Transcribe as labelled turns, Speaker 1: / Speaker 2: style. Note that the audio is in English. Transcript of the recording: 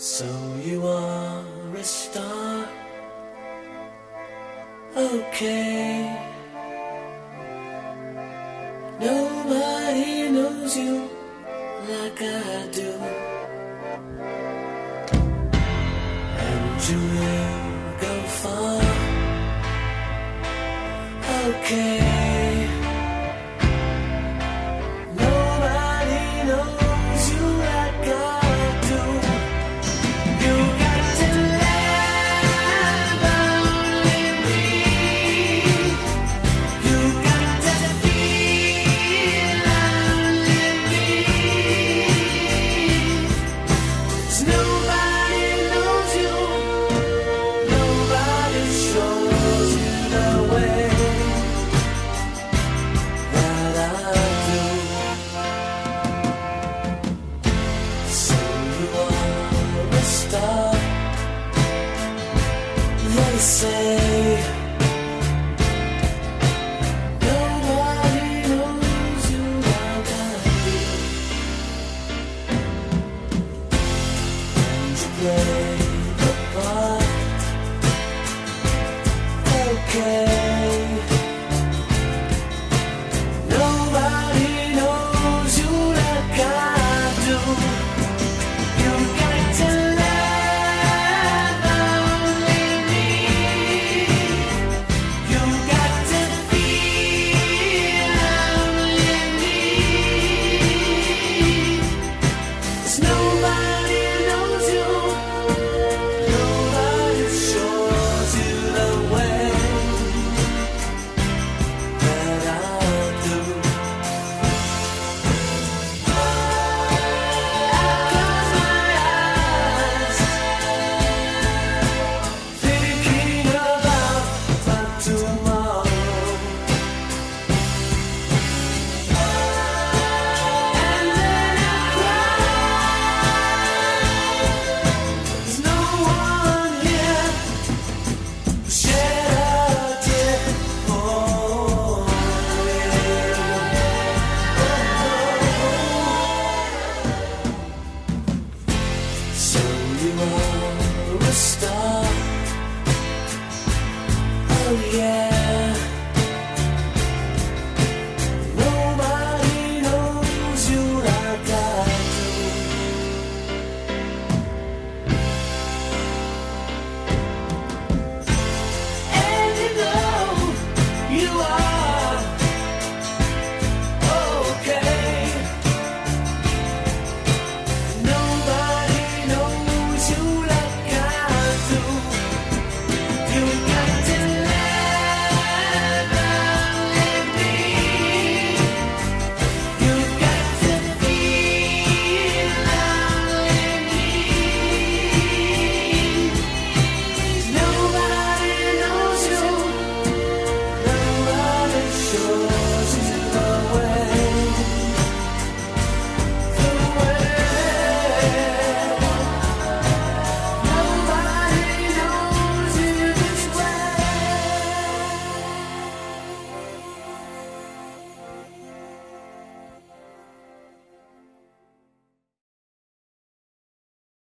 Speaker 1: So you are a star. Okay. Nobody knows you like I do. And you will go far. Okay. Say. yeah.